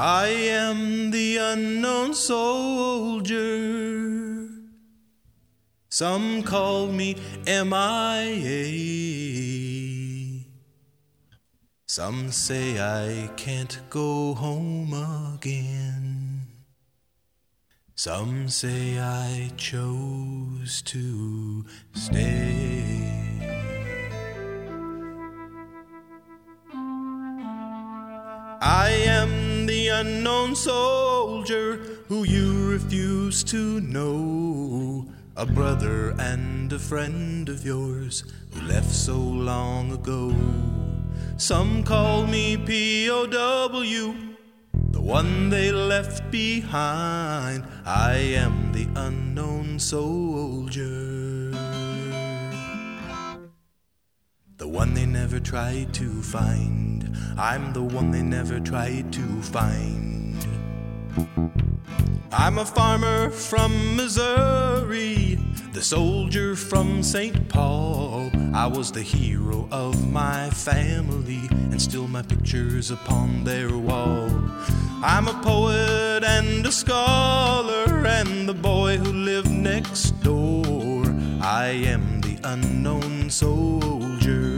I am the unknown soldier. Some call me MIA. Some say I can't go home again. Some say I chose to stay. Unknown soldier who you refuse to know. A brother and a friend of yours who left so long ago. Some call me POW, the one they left behind. I am the unknown soldier. One they never tried to find. I'm the one they never tried to find. I'm a farmer from Missouri, the soldier from St. Paul. I was the hero of my family, and still my picture's upon their wall. I'm a poet and a scholar, and the boy who lived next door. I am the unknown soldier.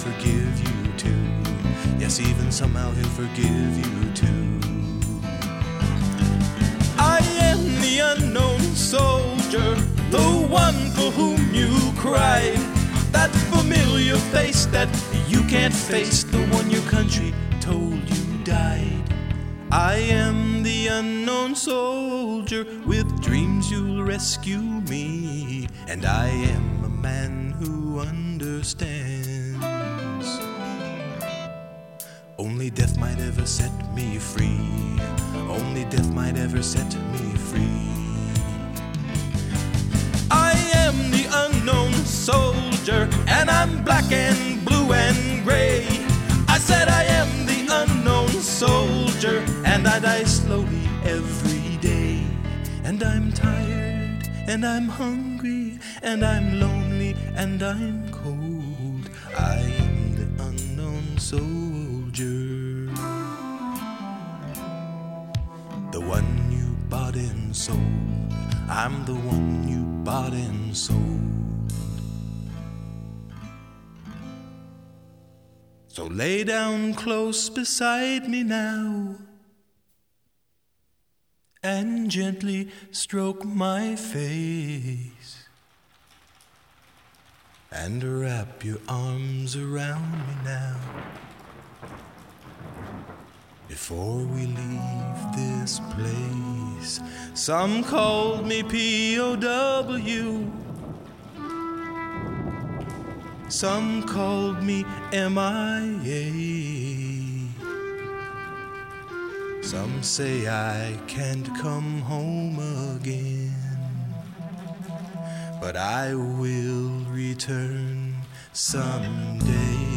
forgive you too. Yes, even somehow He'll forgive you too. I am the unknown soldier, the one for whom you cried. That familiar face that you can't face, the one your country told you died. I am the unknown soldier with dreams you'll rescue me, and I am a man who understands. Only death might ever set me free. Only death might ever set me free. I am the unknown soldier, and I'm black and blue and gray. I said I am the unknown soldier, and I die slowly every day. And I'm tired, and I'm hungry, and I'm lonely, and I'm cold. I am the unknown soldier. The one you bought and sold. I'm the one you bought and sold. So lay down close beside me now and gently stroke my face and wrap your arms around me now before we leave this place. Some called me POW. Some called me MIA. Some say I can't come home again. But I will return someday.